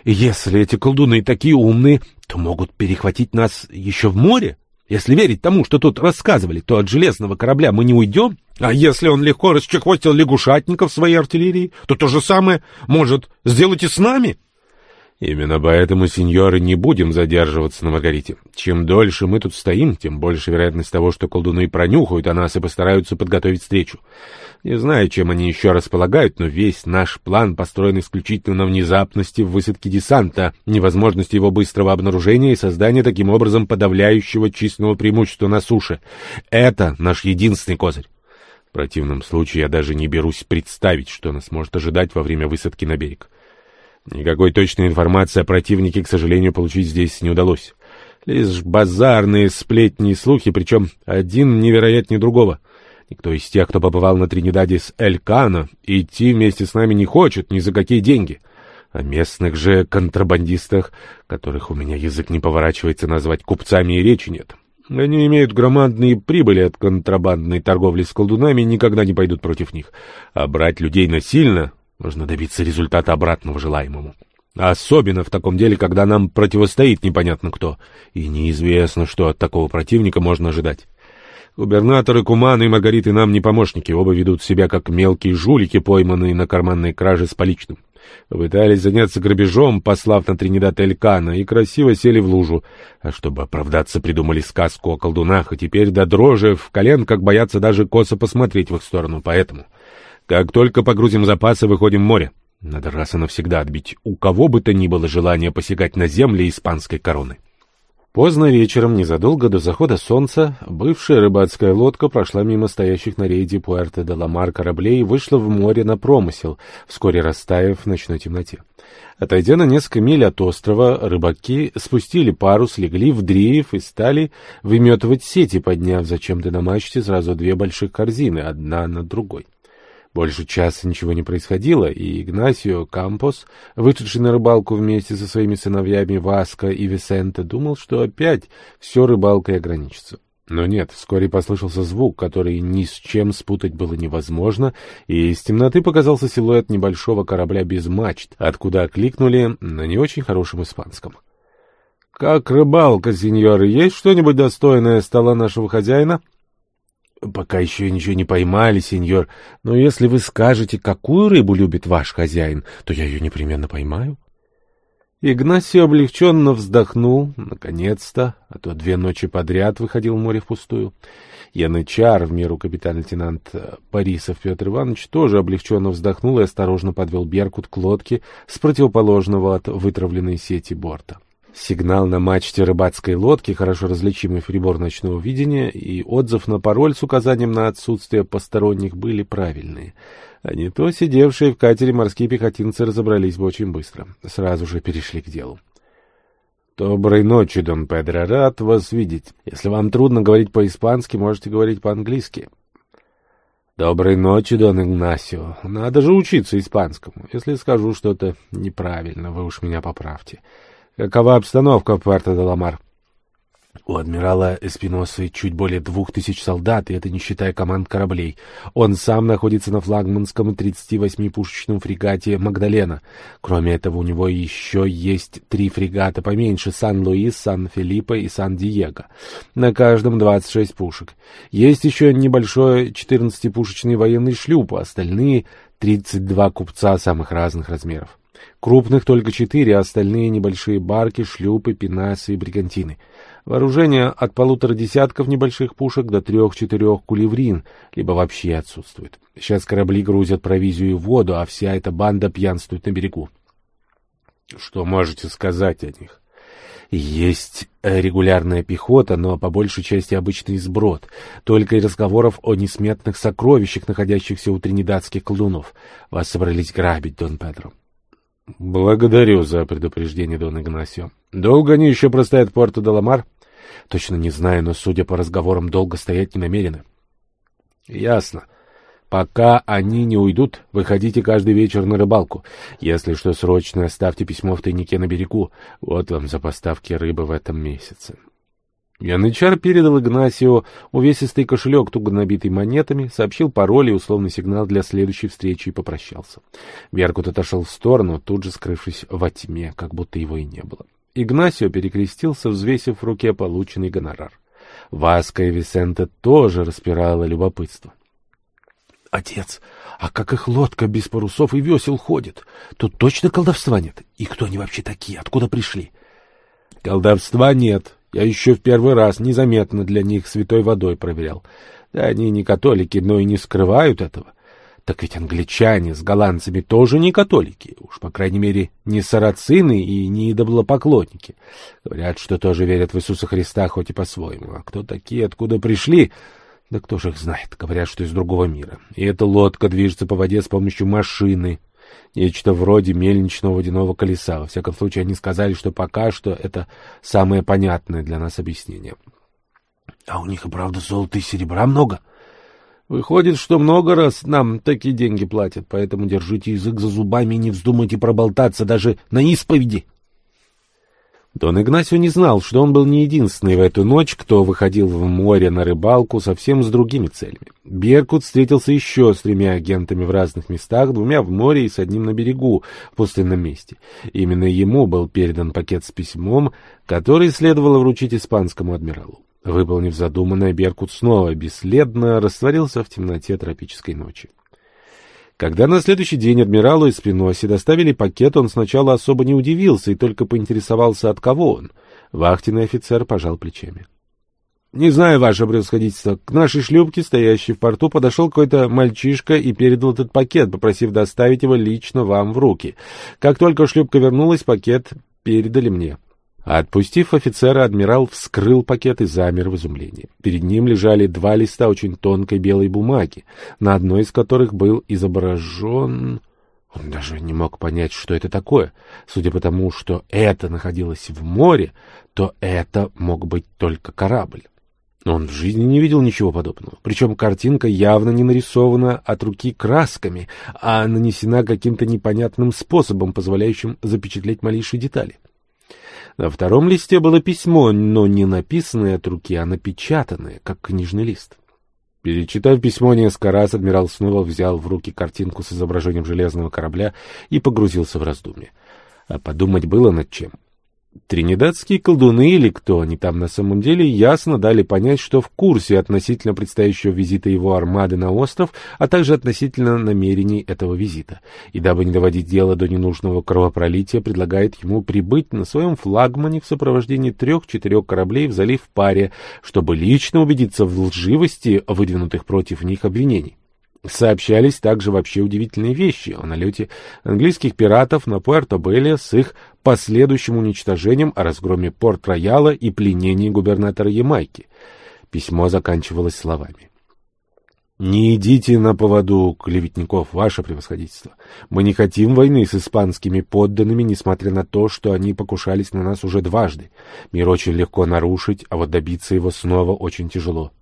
если эти колдуны такие умные, то могут перехватить нас еще в море. Если верить тому, что тут рассказывали, то от железного корабля мы не уйдем. А если он легко расчехвостил лягушатников своей артиллерии, то то же самое может сделать и с нами. Именно поэтому, сеньоры, не будем задерживаться на Маргарите. Чем дольше мы тут стоим, тем больше вероятность того, что колдуны пронюхают о нас и постараются подготовить встречу. Не знаю, чем они еще располагают, но весь наш план построен исключительно на внезапности в высадке десанта, невозможности его быстрого обнаружения и создания таким образом подавляющего численного преимущества на суше. Это наш единственный козырь. В противном случае я даже не берусь представить, что нас может ожидать во время высадки на берег. Никакой точной информации о противнике, к сожалению, получить здесь не удалось. Лишь базарные сплетни и слухи, причем один невероятнее другого. Никто из тех, кто побывал на Тринидаде с Элькана, идти вместе с нами не хочет ни за какие деньги. О местных же контрабандистах, которых у меня язык не поворачивается назвать купцами, и речи нет. Они имеют громадные прибыли от контрабандной торговли с колдунами и никогда не пойдут против них. А брать людей насильно можно добиться результата обратного желаемому. Особенно в таком деле, когда нам противостоит непонятно кто, и неизвестно, что от такого противника можно ожидать. Губернаторы Кумана и Маргариты нам не помощники, оба ведут себя как мелкие жулики, пойманные на карманной краже с поличным. Попытались заняться грабежом, послав на Тринидад Элькана, и красиво сели в лужу. А чтобы оправдаться, придумали сказку о колдунах, и теперь до дрожи в коленках боятся даже косо посмотреть в их сторону. Поэтому, как только погрузим запасы, выходим в море. Надо раз и навсегда отбить у кого бы то ни было желание посягать на земли испанской короны. Поздно вечером, незадолго до захода солнца, бывшая рыбацкая лодка прошла мимо стоящих на рейде Пуэрто-де-Ламар кораблей и вышла в море на промысел, вскоре растаяв в ночной темноте. Отойдя на несколько миль от острова, рыбаки спустили парус, легли в дрейф и стали выметывать сети, подняв зачем-то на мачте сразу две больших корзины, одна над другой. Больше часа ничего не происходило, и Игнасио Кампос, вышедший на рыбалку вместе со своими сыновьями Васко и Висенте, думал, что опять все рыбалкой ограничится. Но нет, вскоре послышался звук, который ни с чем спутать было невозможно, и из темноты показался силуэт небольшого корабля без мачт, откуда окликнули на не очень хорошем испанском. — Как рыбалка, сеньоры, есть что-нибудь достойное стола нашего хозяина? —— Пока еще ничего не поймали, сеньор, но если вы скажете, какую рыбу любит ваш хозяин, то я ее непременно поймаю. Игнасио облегченно вздохнул, наконец-то, а то две ночи подряд выходил в море впустую. Янычар, в меру капитан-лейтенант Борисов Петр Иванович, тоже облегченно вздохнул и осторожно подвел Беркут к лодке с противоположного от вытравленной сети борта. Сигнал на мачте рыбацкой лодки, хорошо различимый прибор ночного видения, и отзыв на пароль с указанием на отсутствие посторонних были правильные. А не то сидевшие в катере морские пехотинцы разобрались бы очень быстро. Сразу же перешли к делу. «Доброй ночи, Дон Педро. Рад вас видеть. Если вам трудно говорить по-испански, можете говорить по-английски». «Доброй ночи, Дон Игнасио. Надо же учиться испанскому. Если скажу что-то неправильно, вы уж меня поправьте». Какова обстановка в Пуэрто-де-Ламар? У адмирала Эспиносы чуть более двух тысяч солдат, и это не считая команд кораблей. Он сам находится на флагманском 38-пушечном фрегате «Магдалена». Кроме этого, у него еще есть три фрегата поменьше — Сан-Луис, Сан-Филиппо и Сан-Диего. На каждом 26 пушек. Есть еще небольшой 14-пушечный военный шлюп, а остальные — 32 купца самых разных размеров. Крупных только четыре, а остальные небольшие барки, шлюпы, пенасы и бригантины. Вооружение от полутора десятков небольших пушек до трех-четырех кулеврин, либо вообще отсутствует. Сейчас корабли грузят провизию и воду, а вся эта банда пьянствует на берегу. Что можете сказать о них? Есть регулярная пехота, но по большей части обычный сброд. Только и разговоров о несметных сокровищах, находящихся у тринидадских колдунов. Вас собрались грабить, Дон Педро. Благодарю за предупреждение, Дон Игнасио. Долго они еще простоят в порту Деламар? Точно не знаю, но, судя по разговорам, долго стоять не намерены. Ясно. Пока они не уйдут, выходите каждый вечер на рыбалку. Если что срочно, оставьте письмо в тайнике на берегу. Вот вам за поставки рыбы в этом месяце. Янычар передал Игнасио увесистый кошелек, туго набитый монетами, сообщил пароль и условный сигнал для следующей встречи и попрощался. Беркут отошел в сторону, тут же скрывшись во тьме, как будто его и не было. Игнасио перекрестился, взвесив в руке полученный гонорар. Васка и Висенте тоже распирало любопытство. — Отец, а как их лодка без парусов и весел ходит? Тут точно колдовства нет? И кто они вообще такие? Откуда пришли? — Колдовства нет, я еще в первый раз незаметно для них святой водой проверял. Да они не католики, но и не скрывают этого. Так ведь англичане с голландцами тоже не католики, уж, по крайней мере, не сарацины и не идолопоклонники. Говорят, что тоже верят в Иисуса Христа, хоть и по-своему. А кто такие, откуда пришли? Да кто же их знает? Говорят, что из другого мира. И эта лодка движется по воде с помощью машины. Нечто вроде мельничного водяного колеса. Во всяком случае, они сказали, что пока что это самое понятное для нас объяснение. — А у них и правда золота и серебра много? — Выходит, что много раз нам такие деньги платят, поэтому держите язык за зубами и не вздумайте проболтаться даже на исповеди. — Дон Игнасио не знал, что он был не единственный в эту ночь, кто выходил в море на рыбалку совсем с другими целями. Беркут встретился еще с тремя агентами в разных местах, двумя в море и с одним на берегу, в пустынном месте. Именно ему был передан пакет с письмом, который следовало вручить испанскому адмиралу. Выполнив задуманное, Беркут снова бесследно растворился в темноте тропической ночи. Когда на следующий день адмиралу из Спиноси доставили пакет, он сначала особо не удивился и только поинтересовался, от кого он. Вахтенный офицер пожал плечами. — Не знаю, ваше превосходительство. К нашей шлюпке, стоящей в порту, подошел какой-то мальчишка и передал этот пакет, попросив доставить его лично вам в руки. Как только шлюпка вернулась, пакет передали мне. — Отпустив офицера, адмирал вскрыл пакет и замер в изумлении. Перед ним лежали два листа очень тонкой белой бумаги, на одной из которых был изображен... Он даже не мог понять, что это такое. Судя по тому, что это находилось в море, то это мог быть только корабль. Он в жизни не видел ничего подобного. Причем картинка явно не нарисована от руки красками, а нанесена каким-то непонятным способом, позволяющим запечатлеть малейшие детали. На втором листе было письмо, но не написанное от руки, а напечатанное, как книжный лист. Перечитав письмо несколько раз, адмирал снова взял в руки картинку с изображением железного корабля и погрузился в раздумье. А подумать было над чем. Тринидадские колдуны или кто они там на самом деле ясно дали понять, что в курсе относительно предстоящего визита его армады на остров, а также относительно намерений этого визита. И дабы не доводить дело до ненужного кровопролития, предлагает ему прибыть на своем флагмане в сопровождении трех-четырех кораблей в залив Паре, чтобы лично убедиться в лживости выдвинутых против них обвинений. Сообщались также вообще удивительные вещи о налете английских пиратов на Пуэрто-Белле с их последующим уничтожением, о разгроме Порт-Рояла и пленении губернатора Ямайки. Письмо заканчивалось словами. «Не идите на поводу клеветников, ваше превосходительство. Мы не хотим войны с испанскими подданными, несмотря на то, что они покушались на нас уже дважды. Мир очень легко нарушить, а вот добиться его снова очень тяжело.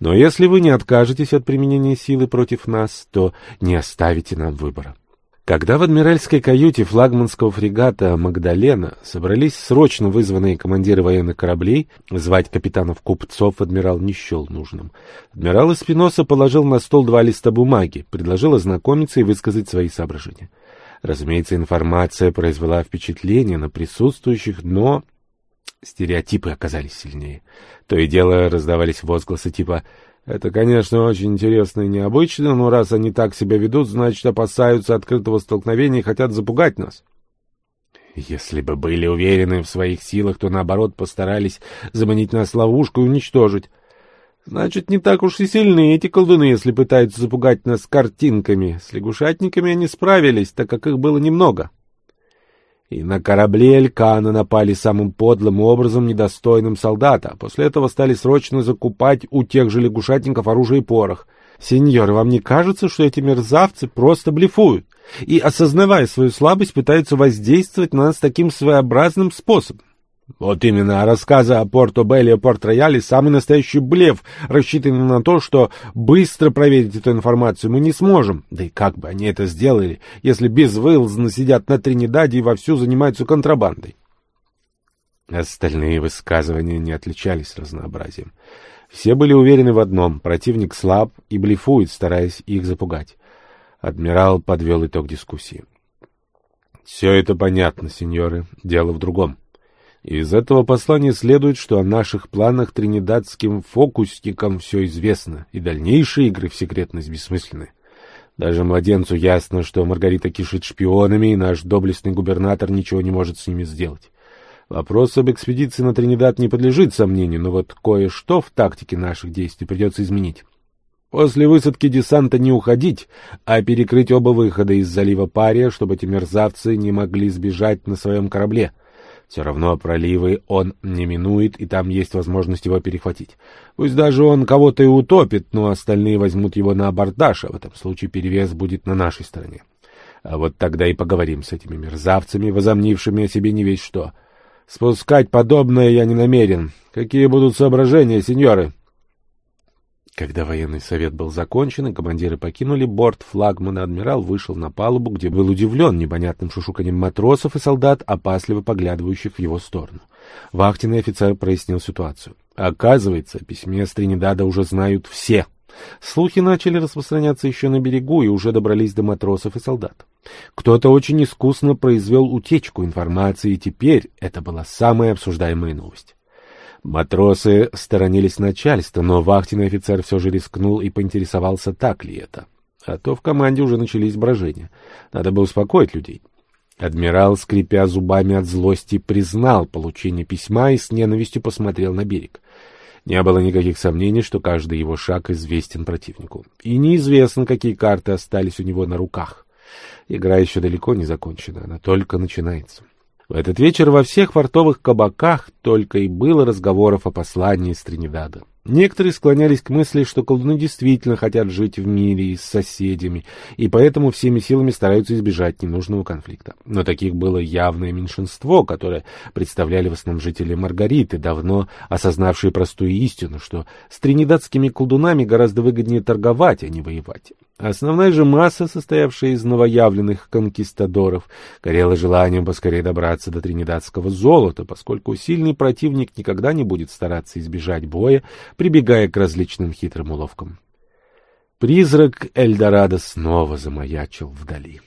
Но если вы не откажетесь от применения силы против нас, то не оставите нам выбора». Когда в адмиральской каюте флагманского фрегата «Магдалена» собрались срочно вызванные командиры военных кораблей, звать капитанов-купцов адмирал не счел нужным. Адмирал Эспиноса положил на стол два листа бумаги, предложил ознакомиться и высказать свои соображения. Разумеется, информация произвела впечатление на присутствующих, но стереотипы оказались сильнее. То и дело раздавались возгласы типа это, конечно, очень интересно и необычно, но раз они так себя ведут, значит, опасаются открытого столкновения и хотят запугать нас. Если бы были уверены в своих силах, то, наоборот, постарались заманить нас в ловушку и уничтожить. Значит, не так уж и сильны эти колдуны, если пытаются запугать нас картинками. С лягушатниками они справились, так как их было немного. И на корабле Элькана напали самым подлым образом, недостойным солдата, после этого стали срочно закупать у тех же лягушатников оружие и порох. Сеньор, вам не кажется, что эти мерзавцы просто блефуют и, осознавая свою слабость, пытаются воздействовать на нас таким своеобразным способом? Вот именно, рассказы о Порто-Белле и Порт-Рояле — самый настоящий блеф, рассчитанный на то, что быстро проверить эту информацию мы не сможем. Да и как бы они это сделали, если безвылазно сидят на Тринидаде и вовсю занимаются контрабандой? Остальные высказывания не отличались разнообразием. Все были уверены в одном — противник слаб и блефует, стараясь их запугать. Адмирал подвел итог дискуссии. — Все это понятно, сеньоры, дело в другом. — из этого послания следует, что о наших планах тринидадским фокусникам все известно, и дальнейшие игры в секретность бессмысленны. Даже младенцу ясно, что Маргарита кишит шпионами, и наш доблестный губернатор ничего не может с ними сделать. Вопрос об экспедиции на Тринидад не подлежит сомнению, но вот кое-что в тактике наших действий придется изменить. После высадки десанта не уходить, а перекрыть оба выхода из залива Пария, чтобы эти мерзавцы не могли сбежать на своем корабле — все равно проливы он не минует, и там есть возможность его перехватить. Пусть даже он кого-то и утопит, но остальные возьмут его на абордаж, а в этом случае перевес будет на нашей стороне. А вот тогда и поговорим с этими мерзавцами, возомнившими о себе не весь что. Спускать подобное я не намерен. Какие будут соображения, сеньоры? Когда военный совет был закончен и командиры покинули борт, флагмана адмирал вышел на палубу, где был удивлен непонятным шушуканием матросов и солдат, опасливо поглядывающих в его сторону. Вахтенный офицер прояснил ситуацию. Оказывается, о письме с Тринидада уже знают все. Слухи начали распространяться еще на берегу и уже добрались до матросов и солдат. Кто-то очень искусно произвел утечку информации, и теперь это была самая обсуждаемая новость. Матросы сторонились начальства, но вахтенный офицер все же рискнул и поинтересовался, так ли это. А то в команде уже начались брожения. Надо было успокоить людей. Адмирал, скрипя зубами от злости, признал получение письма и с ненавистью посмотрел на берег. Не было никаких сомнений, что каждый его шаг известен противнику. И неизвестно, какие карты остались у него на руках. Игра еще далеко не закончена, она только начинается. В этот вечер во всех фортовых кабаках только и было разговоров о послании из Тринидада. Некоторые склонялись к мысли, что колдуны действительно хотят жить в мире и с соседями, и поэтому всеми силами стараются избежать ненужного конфликта. Но таких было явное меньшинство, которое представляли в основном жители Маргариты, давно осознавшие простую истину, что с тринидадскими колдунами гораздо выгоднее торговать, а не воевать. Основная же масса, состоявшая из новоявленных конкистадоров, горела желанием поскорее добраться до тринидадского золота, поскольку сильный противник никогда не будет стараться избежать боя, прибегая к различным хитрым уловкам. Призрак Эльдорадо снова замаячил вдали.